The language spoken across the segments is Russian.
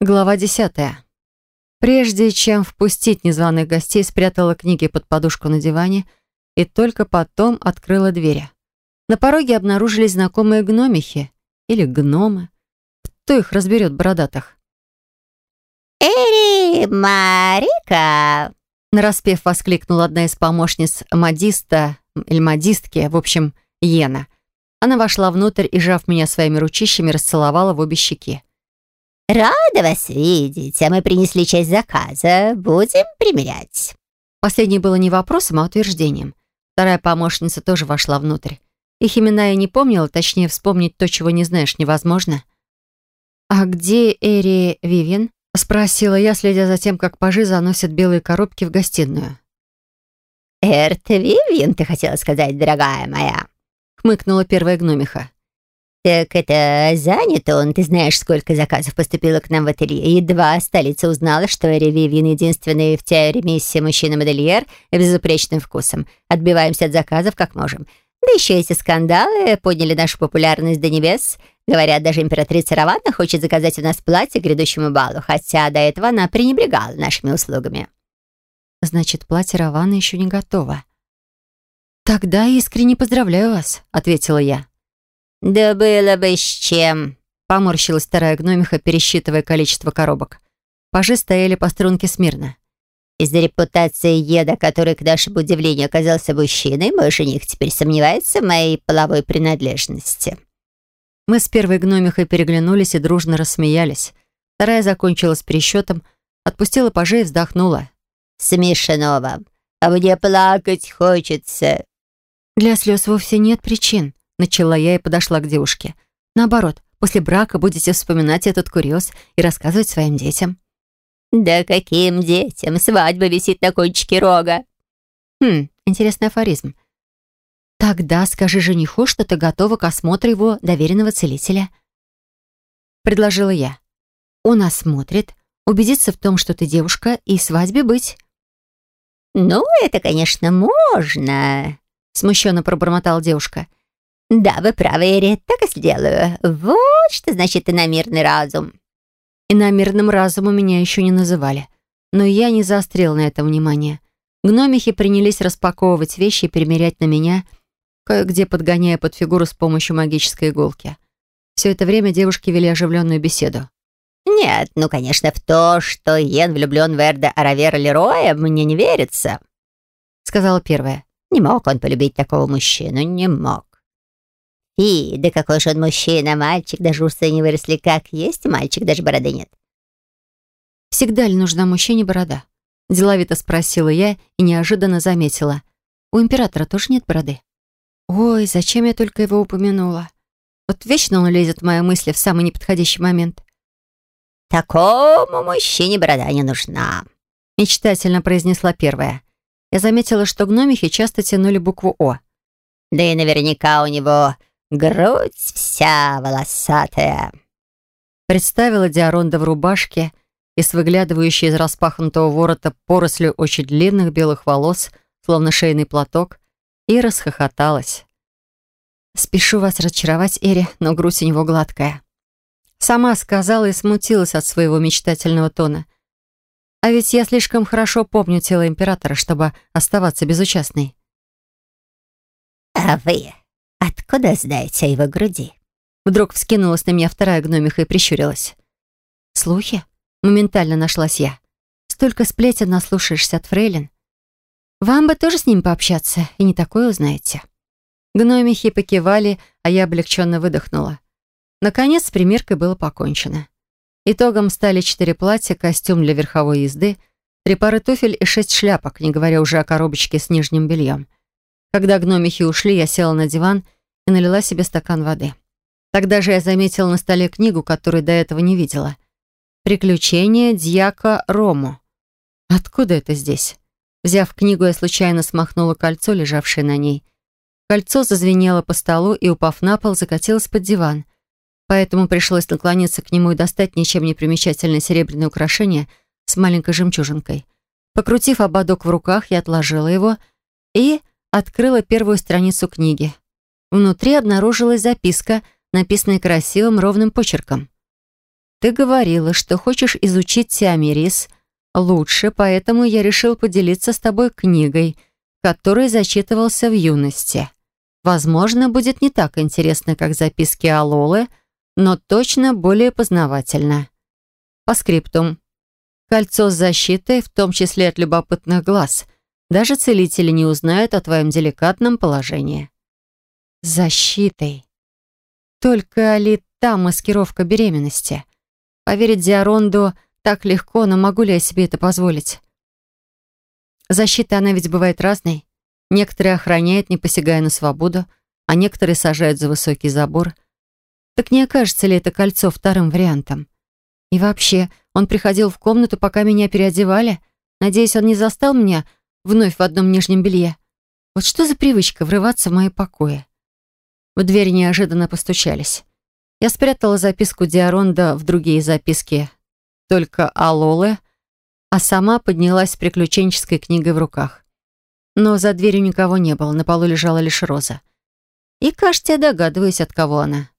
Глава десятая. Прежде чем впустить незваных гостей, спрятала книги под подушку на диване и только потом открыла двери. На пороге обнаружились знакомые гномихи или гномы. Кто их разберет, бородатых? «Эри, Марика!» Нараспев воскликнула одна из помощниц модиста или модистки, в общем, Йена. Она вошла внутрь и, жав меня своими ручищами, расцеловала в обе щеки. «Рада вас видеть, а мы принесли часть заказа. Будем примерять». Последнее было не вопросом, а утверждением. Вторая помощница тоже вошла внутрь. Их имена я не помнила, точнее, вспомнить то, чего не знаешь, невозможно. «А где Эри Вивен?» — спросила я, следя за тем, как пажи заносят белые коробки в гостиную. «Эрт Вивен, ты хотела сказать, дорогая моя?» — хмыкнула первая гномиха. «Так это занят он. Ты знаешь, сколько заказов поступило к нам в ателье. Едва столица узнала, что Эри Вивьен единственный в Теоремиссе мужчина-модельер безупречным вкусом. Отбиваемся от заказов как можем. Да еще эти скандалы подняли нашу популярность до небес. Говорят, даже императрица Раванна хочет заказать у нас платье к грядущему балу, хотя до этого она пренебрегала нашими услугами». «Значит, платье Раванны еще не готово». «Тогда искренне поздравляю вас», — ответила я. «Да было бы с чем!» Поморщилась вторая гномиха, пересчитывая количество коробок. Пажи стояли по струнке смирно. «Из-за репутации Еда, который, к нашему удивлению, оказался мужчиной, мой жених теперь сомневается в моей половой принадлежности». Мы с первой гномихой переглянулись и дружно рассмеялись. Вторая закончила с пересчетом, отпустила пажей и вздохнула. «Смешно вам, а мне плакать хочется». «Для слез вовсе нет причин», Начала я и подошла к девушке. Наоборот, после брака будете вспоминать этот курьез и рассказывать своим детям. «Да каким детям? Свадьба висит на кончике рога». «Хм, интересный афоризм. Тогда скажи жениху, что ты готова к осмотру его доверенного целителя». Предложила я. Он осмотрит, убедится в том, что ты девушка, и свадьбе быть. «Ну, это, конечно, можно», — смущенно пробормотала девушка. «Да, вы правы, Эри, так и сделаю. Вот что значит иномирный разум». Иномирным разумом меня еще не называли. Но я не заострил на это внимание. Гномихи принялись распаковывать вещи и примерять на меня, кое-где подгоняя под фигуру с помощью магической иголки. Все это время девушки вели оживленную беседу. «Нет, ну, конечно, в то, что Йен влюблен в Эрда Аравера Лероя, мне не верится», — сказала первая. «Не мог он полюбить такого мужчину, не мог». И, да какой же он мужчина, мальчик, даже усы не выросли как есть, мальчик, даже бороды нет. «Всегда ли нужна мужчине борода?» Деловито спросила я и неожиданно заметила. «У императора тоже нет бороды?» «Ой, зачем я только его упомянула? Вот вечно он лезет в мои мысли в самый неподходящий момент». «Такому мужчине борода не нужна», — мечтательно произнесла первая. Я заметила, что гномихи часто тянули букву «О». «Да и наверняка у него грудь вся волосатая». Представила Диаронда в рубашке и с выглядывающей из распахнутого ворота порослью очень длинных белых волос, словно шейный платок, и расхохоталась. «Спешу вас разочаровать, Эри, но грудь у него гладкая». Сама сказала и смутилась от своего мечтательного тона. А ведь я слишком хорошо помню тело императора, чтобы оставаться безучастной. «А вы «Откуда знаете о его груди?» Вдруг вскинулась на меня вторая гномиха и прищурилась. «Слухи?» Моментально нашлась я. «Столько сплетен наслушаешься от фрейлин. Вам бы тоже с ним пообщаться, и не такое узнаете». Гномихи покивали, а я облегченно выдохнула. Наконец, с примеркой было покончено. Итогом стали четыре платья, костюм для верховой езды, три пары туфель и шесть шляпок, не говоря уже о коробочке с нижним бельем. Когда гномихи ушли, я села на диван и налила себе стакан воды. Тогда же я заметила на столе книгу, которую до этого не видела. «Приключения дьяка Рому». Откуда это здесь? Взяв книгу, я случайно смахнула кольцо, лежавшее на ней. Кольцо зазвенело по столу и, упав на пол, закатилось под диван. Поэтому пришлось наклониться к нему и достать ничем не примечательное серебряное украшение с маленькой жемчужинкой. Покрутив ободок в руках, я отложила его и открыла первую страницу книги. Внутри обнаружилась записка, написанная красивым ровным почерком. ты говорила, что хочешь изучить Тиамирис лучше, поэтому я решил поделиться с тобой книгой, которой зачитывался в юности. Возможно, будет не так интересно, как записки Алолы, но точно более познавательно. По скриптум. Кольцо с защитой, в том числе от любопытных глаз. Даже целители не узнают о твоем деликатном положении. Защитой. Только ли та маскировка беременности? Поверить Диаронду так легко, но могу ли я себе это позволить? Защита, она ведь бывает разной. Некоторые охраняют, не посягая на свободу, а некоторые сажают за высокий забор. Так не окажется ли это кольцо вторым вариантом? И вообще, он приходил в комнату, пока меня переодевали. Надеюсь, он не застал меня вновь в одном нижнем белье. Вот что за привычка врываться в мои покои? В дверь неожиданно постучались. Я спрятала записку Диаронда в другие записки, только Алолы, а сама поднялась с приключенческой книгой в руках. Но за дверью никого не было, на полу лежала лишь роза. И, кажется, я догадываюсь, от кого она.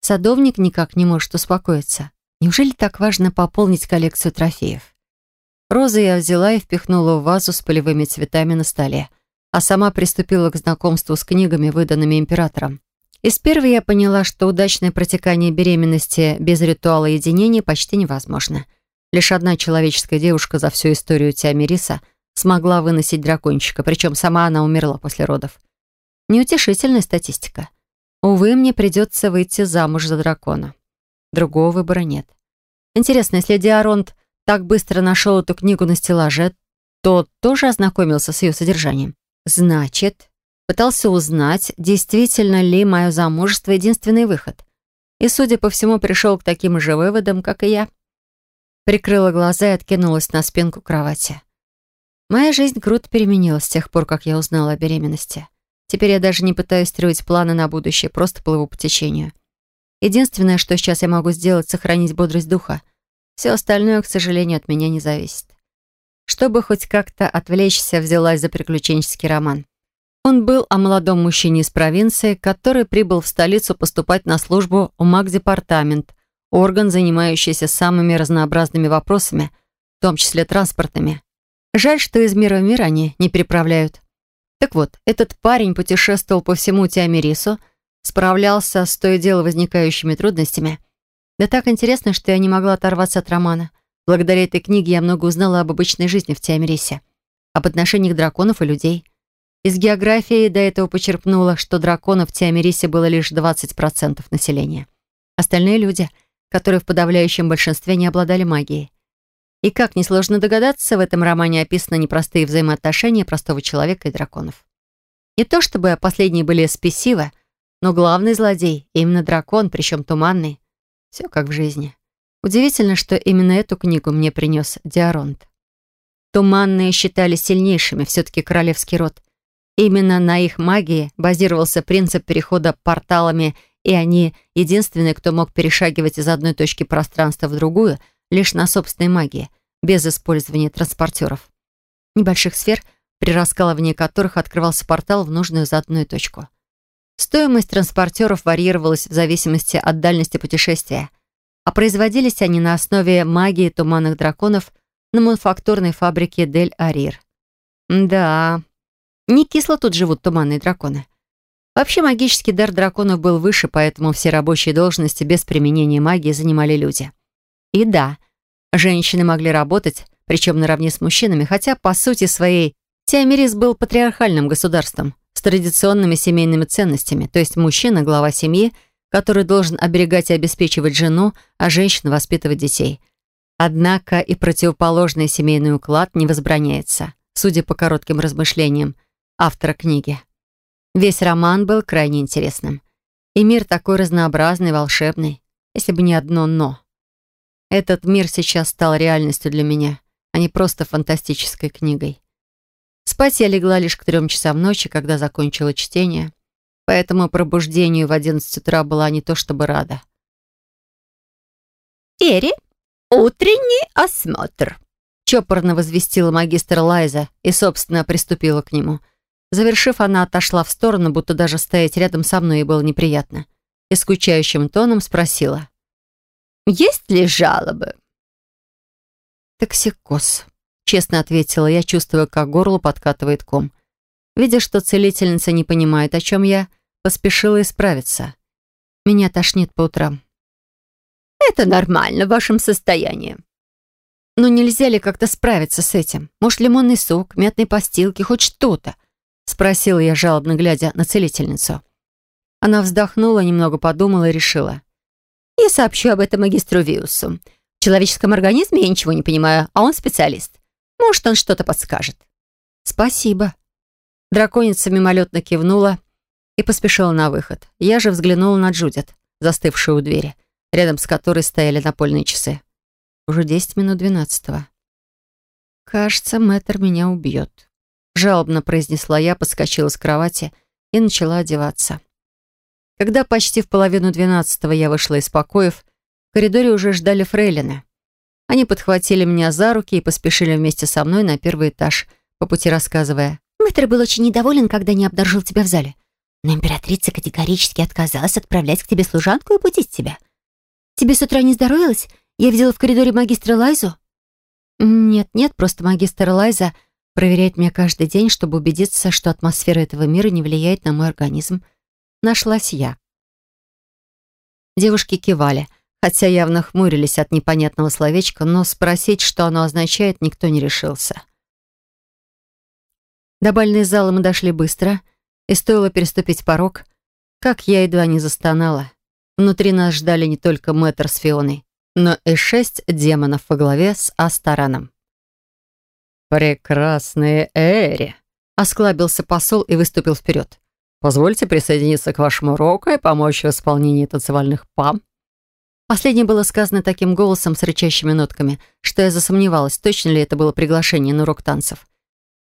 Садовник никак не может успокоиться. Неужели так важно пополнить коллекцию трофеев? Розы я взяла и впихнула в вазу с полевыми цветами на столе, а сама приступила к знакомству с книгами, выданными императором. Из первой я поняла, что удачное протекание беременности без ритуала единения почти невозможно. Лишь одна человеческая девушка за всю историю Тиамириса смогла выносить дракончика, причем сама она умерла после родов. Неутешительная статистика. Увы, мне придется выйти замуж за дракона. Другого выбора нет. Интересно, если Диаронт так быстро нашел эту книгу на стеллаже, то тоже ознакомился с ее содержанием. Значит, пытался узнать, действительно ли мое замужество единственный выход. И, судя по всему, пришел к таким же выводам, как и я. Прикрыла глаза и откинулась на спинку кровати. Моя жизнь круто переменилась с тех пор, как я узнала о беременности. Теперь я даже не пытаюсь строить планы на будущее, просто плыву по течению. Единственное, что сейчас я могу сделать, сохранить бодрость духа. Все остальное, к сожалению, от меня не зависит. Чтобы хоть как-то отвлечься, взялась за приключенческий роман. Он был о молодом мужчине из провинции, который прибыл в столицу поступать на службу в МАГ-департамент, орган, занимающийся самыми разнообразными вопросами, в том числе транспортными. Жаль, что из мира в мир они не переправляют. Так вот, этот парень путешествовал по всему Тиамирису, справлялся с то и дело возникающими трудностями. Да так интересно, что я не могла оторваться от романа. Благодаря этой книге я много узнала об обычной жизни в Тиамирисе, об отношениях драконов и людей. Из географии до этого почерпнула, что драконов в Тиамирисе было лишь 20% населения. Остальные люди, которые в подавляющем большинстве не обладали магией. И, как несложно догадаться, в этом романе описаны непростые взаимоотношения простого человека и драконов. Не то чтобы последние были спесивы, но главный злодей — именно дракон, причем туманный. Все как в жизни. Удивительно, что именно эту книгу мне принес Диаронт. Туманные считались сильнейшими, все-таки королевский род. Именно на их магии базировался принцип перехода порталами, и они единственные, кто мог перешагивать из одной точки пространства в другую — лишь на собственной магии, без использования транспортеров. Небольших сфер, при раскалывании которых открывался портал в нужную заданную точку. Стоимость транспортеров варьировалась в зависимости от дальности путешествия, а производились они на основе магии туманных драконов на мануфактурной фабрике Дель Арир. Да, не кисло тут живут туманные драконы. Вообще магический дар драконов был выше, поэтому все рабочие должности без применения магии занимали люди. И да, женщины могли работать, причем наравне с мужчинами, хотя, по сути своей, Тиамирис был патриархальным государством с традиционными семейными ценностями, то есть мужчина – глава семьи, который должен оберегать и обеспечивать жену, а женщина – воспитывать детей. Однако и противоположный семейный уклад не возбраняется, судя по коротким размышлениям автора книги. Весь роман был крайне интересным. И мир такой разнообразный, волшебный, если бы не одно «но». Этот мир сейчас стал реальностью для меня, а не просто фантастической книгой. Спать я легла лишь к трем часам ночи, когда закончила чтение, поэтому пробуждению в одиннадцать утра была не то чтобы рада. «Эри, утренний осмотр», — чопорно возвестила магистр Лайза и, собственно, приступила к нему. Завершив, она отошла в сторону, будто даже стоять рядом со мной ей было неприятно, и скучающим тоном спросила. Есть ли жалобы?» «Токсикоз», — честно ответила я, чувствуя, как горло подкатывает ком. Видя, что целительница не понимает, о чем я, поспешила исправиться. Меня тошнит по утрам. «Это нормально в вашем состоянии». «Но нельзя ли как-то справиться с этим? Может, лимонный сок, мятные постилки, хоть что-то?» — спросила я, жалобно глядя на целительницу. Она вздохнула, немного подумала и решила. «Я сообщу об этом магистру Виусу. В человеческом организме я ничего не понимаю, а он специалист. Может, он что-то подскажет». «Спасибо». Драконица мимолетно кивнула и поспешила на выход. Я же взглянула на Джудит, застывшую у двери, рядом с которой стояли напольные часы. Уже десять минут двенадцатого. «Кажется, мэтр меня убьет», — жалобно произнесла я, подскочила с кровати и начала одеваться. Когда почти в половину двенадцатого я вышла из покоев, в коридоре уже ждали фрейлины. Они подхватили меня за руки и поспешили вместе со мной на первый этаж, по пути рассказывая. «Мэтр был очень недоволен, когда не обнаружил тебя в зале. Но императрица категорически отказалась отправлять к тебе служанку и будить тебя. Тебе с утра не здоровилось? Я видела в коридоре магистра Лайзу». «Нет, нет, просто магистр Лайза проверяет меня каждый день, чтобы убедиться, что атмосфера этого мира не влияет на мой организм нашлась я. Девушки кивали, хотя явно хмурились от непонятного словечка, но спросить, что оно означает, никто не решился. До бальной зала мы дошли быстро, и стоило переступить порог, как я едва не застонала. Внутри нас ждали не только мэтр с Фионой, но и шесть демонов во главе с Астараном. «Прекрасные Эри!» — осклабился посол и выступил вперед. Позвольте присоединиться к вашему уроку и помочь в исполнении танцевальных пам». Последнее было сказано таким голосом с рычащими нотками, что я засомневалась, точно ли это было приглашение на урок танцев.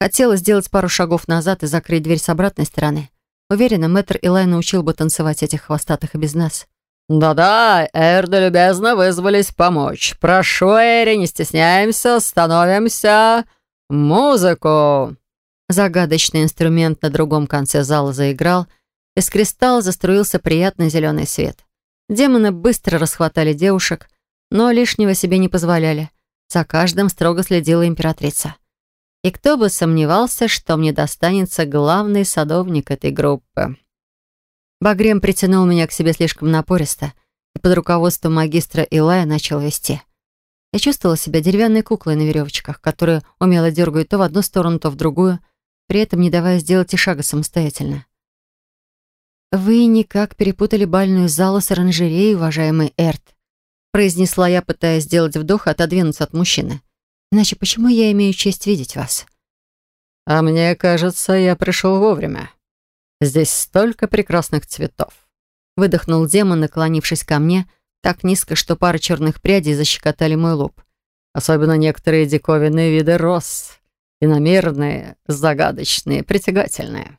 Хотела сделать пару шагов назад и закрыть дверь с обратной стороны. Уверена, мэтр Илай научил бы танцевать этих хвостатых и без нас. «Да-да, Эрда любезно вызвались помочь. Прошу, Эри, не стесняемся, становимся. Музыку!» Загадочный инструмент на другом конце зала заиграл, из кристалла заструился приятный зеленый свет. Демоны быстро расхватали девушек, но лишнего себе не позволяли. За каждым строго следила императрица. И кто бы сомневался, что мне достанется главный садовник этой группы. Багрем притянул меня к себе слишком напористо и под руководством магистра Илая начал вести. Я чувствовала себя деревянной куклой на веревочках, которую умело дергают то в одну сторону, то в другую — при этом не давая сделать и шага самостоятельно. «Вы никак перепутали бальную залу с оранжереей, уважаемый Эрт», произнесла я, пытаясь сделать вдох и отодвинуться от мужчины. «Иначе почему я имею честь видеть вас?» «А мне кажется, я пришел вовремя. Здесь столько прекрасных цветов», выдохнул демон, наклонившись ко мне, так низко, что пара черных прядей защекотали мой лоб. Особенно некоторые диковинные виды роз иномерные, загадочные, притягательные.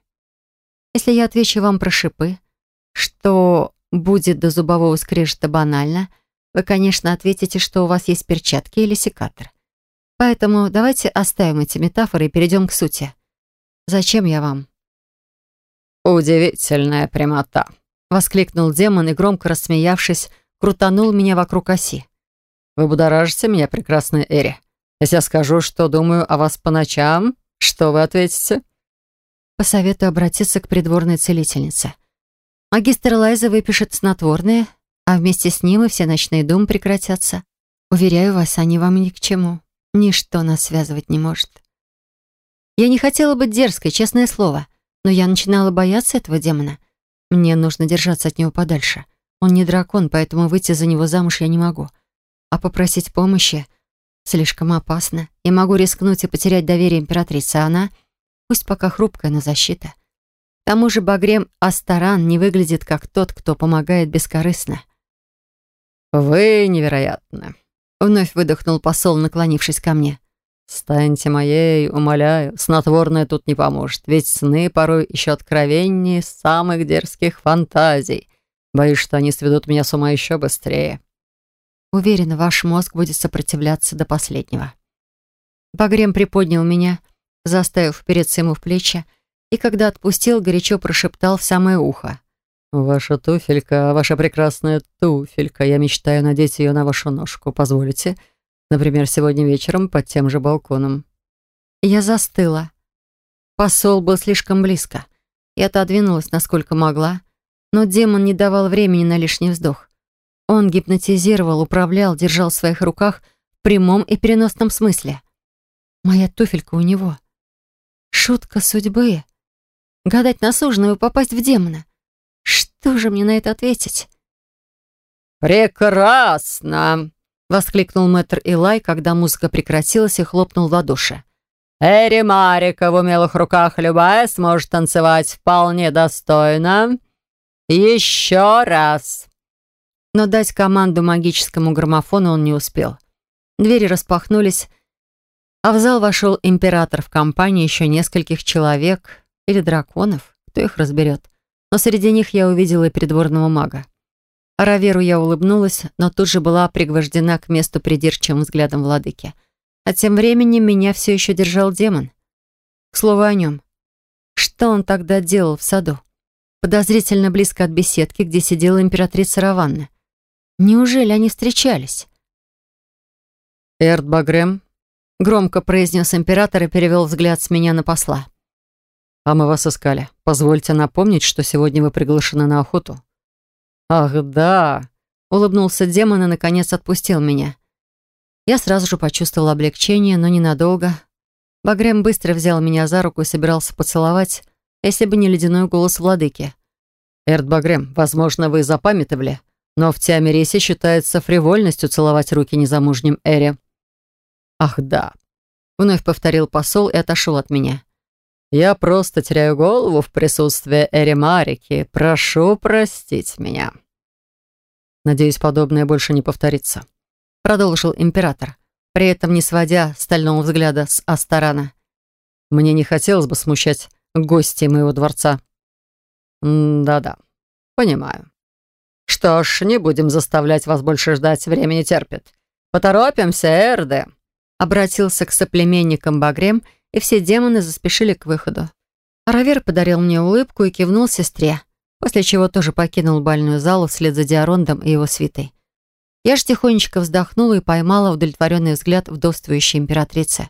Если я отвечу вам про шипы, что будет до зубового скрежета банально, вы, конечно, ответите, что у вас есть перчатки или секатор. Поэтому давайте оставим эти метафоры и перейдем к сути. Зачем я вам? «Удивительная прямота!» — воскликнул демон и, громко рассмеявшись, крутанул меня вокруг оси. «Вы будоражите меня, прекрасная Эри. Если я скажу, что думаю о вас по ночам, что вы ответите?» Посоветую обратиться к придворной целительнице. Магистр Лайза выпишет снотворные, а вместе с ним и все ночные думы прекратятся. Уверяю вас, они вам ни к чему. Ничто нас связывать не может. Я не хотела быть дерзкой, честное слово, но я начинала бояться этого демона. Мне нужно держаться от него подальше. Он не дракон, поэтому выйти за него замуж я не могу. А попросить помощи Слишком опасно. Я могу рискнуть и потерять доверие императрицы, а она, пусть пока хрупкая, но защита. К тому же Багрем Астаран не выглядит как тот, кто помогает бескорыстно. «Вы невероятны», — вновь выдохнул посол, наклонившись ко мне. «Станьте моей, умоляю, снотворное тут не поможет, ведь сны порой еще откровеннее самых дерзких фантазий. Боюсь, что они сведут меня с ума еще быстрее». Уверена, ваш мозг будет сопротивляться до последнего. Багрем приподнял меня, заставив впереться ему в плечи, и когда отпустил, горячо прошептал в самое ухо. «Ваша туфелька, ваша прекрасная туфелька. Я мечтаю надеть ее на вашу ножку. Позволите? Например, сегодня вечером под тем же балконом». Я застыла. Посол был слишком близко. Я отодвинулась, насколько могла, но демон не давал времени на лишний вздох. Он гипнотизировал, управлял, держал в своих руках в прямом и переносном смысле. Моя туфелька у него. Шутка судьбы. Гадать на суженого попасть в демона. Что же мне на это ответить? «Прекрасно!» — воскликнул мэтр Илай, когда музыка прекратилась и хлопнул в ладоши. «Эри Марика в умелых руках любая сможет танцевать вполне достойно. Еще раз!» Но дать команду магическому граммофону он не успел. Двери распахнулись, а в зал вошел император в компании еще нескольких человек или драконов, кто их разберет. Но среди них я увидела и придворного мага. Раверу я улыбнулась, но тут же была пригвождена к месту придирчивым взглядом владыки. А тем временем меня все еще держал демон. К слову о нем. Что он тогда делал в саду? Подозрительно близко от беседки, где сидела императрица Раванна. Неужели они встречались? «Эрт Багрем», — громко произнес император и перевел взгляд с меня на посла. «А мы вас искали. Позвольте напомнить, что сегодня вы приглашены на охоту». «Ах, да!» — улыбнулся демон и, наконец, отпустил меня. Я сразу же почувствовала облегчение, но ненадолго. Багрем быстро взял меня за руку и собирался поцеловать, если бы не ледяной голос владыки. «Эрт Багрем, возможно, вы запамятовали, но в Тиамерисе считается фривольностью целовать руки незамужним Эре». «Ах, да!» — вновь повторил посол и отошел от меня. Я просто теряю голову в присутствии Эримарики. Прошу простить меня. Надеюсь, подобное больше не повторится. Продолжил император, при этом не сводя стального взгляда с Астарана. Мне не хотелось бы смущать гостей моего дворца. Да-да, понимаю. Что ж, не будем заставлять вас больше ждать, времени терпит. Поторопимся, Эрде. Обратился к соплеменникам Багрем и все демоны заспешили к выходу. Равер подарил мне улыбку и кивнул сестре, после чего тоже покинул бальную залу вслед за Диарондом и его свитой. Я ж тихонечко вздохнула и поймала удовлетворенный взгляд вдовствующей императрицы.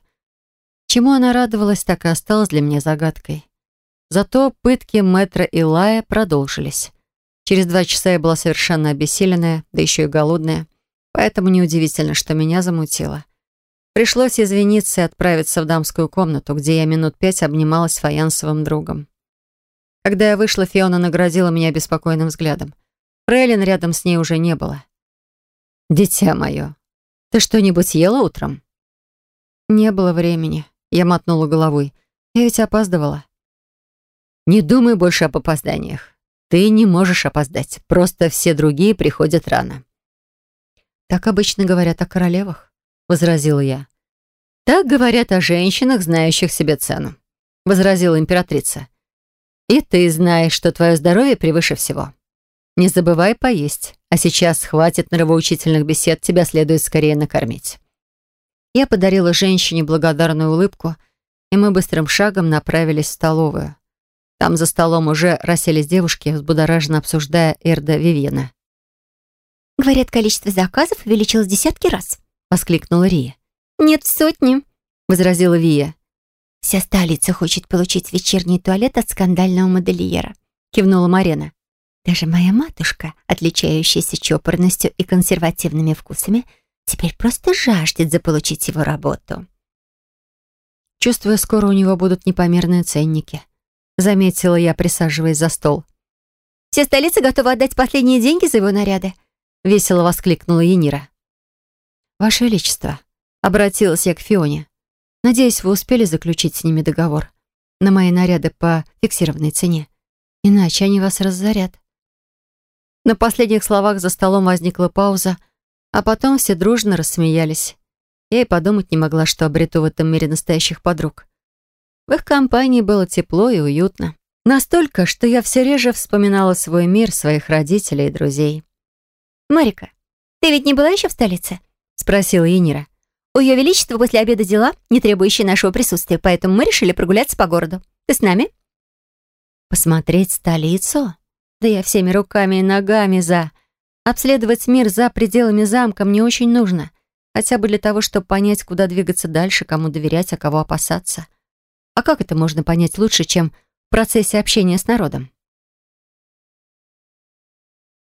Чему она радовалась, так и осталось для меня загадкой. Зато пытки мэтра Лая продолжились. Через два часа я была совершенно обессиленная, да еще и голодная, поэтому неудивительно, что меня замутило. Пришлось извиниться и отправиться в дамскую комнату, где я минут пять обнималась с фаянсовым другом. Когда я вышла, Фиона наградила меня беспокойным взглядом. Фрейлин рядом с ней уже не было. «Дитя мое, ты что-нибудь ела утром?» «Не было времени», — я мотнула головой. «Я ведь опаздывала». «Не думай больше об опозданиях. Ты не можешь опоздать. Просто все другие приходят рано». «Так обычно говорят о королевах» возразила я. «Так говорят о женщинах, знающих себе цену», — возразила императрица. «И ты знаешь, что твое здоровье превыше всего. Не забывай поесть, а сейчас хватит нравоучительных бесед, тебя следует скорее накормить». Я подарила женщине благодарную улыбку, и мы быстрым шагом направились в столовую. Там за столом уже расселись девушки, взбудораженно обсуждая Эрда Вивьена. «Говорят, количество заказов увеличилось десятки раз», воскликнула Рия. «Нет, сотни», — возразила Вия. «Вся столица хочет получить вечерний туалет от скандального модельера», — кивнула Марина. «Даже моя матушка, отличающаяся чопорностью и консервативными вкусами, теперь просто жаждет заполучить его работу». Чувствуя, скоро у него будут непомерные ценники, заметила я, присаживаясь за стол. «Вся столица готова отдать последние деньги за его наряды», — весело воскликнула Енира. «Ваше Величество», — обратилась я к Фионе. «Надеюсь, вы успели заключить с ними договор на мои наряды по фиксированной цене. Иначе они вас разорят». На последних словах за столом возникла пауза, а потом все дружно рассмеялись. Я и подумать не могла, что обрету в этом мире настоящих подруг. В их компании было тепло и уютно. Настолько, что я все реже вспоминала свой мир, своих родителей и друзей. «Марика, ты ведь не была еще в столице?» — спросила Енира. «У Ее Величества после обеда дела, не требующие нашего присутствия, поэтому мы решили прогуляться по городу. Ты с нами?» «Посмотреть столицу? Да я всеми руками и ногами за. Обследовать мир за пределами замка мне очень нужно, хотя бы для того, чтобы понять, куда двигаться дальше, кому доверять, а кого опасаться». А как это можно понять лучше, чем в процессе общения с народом?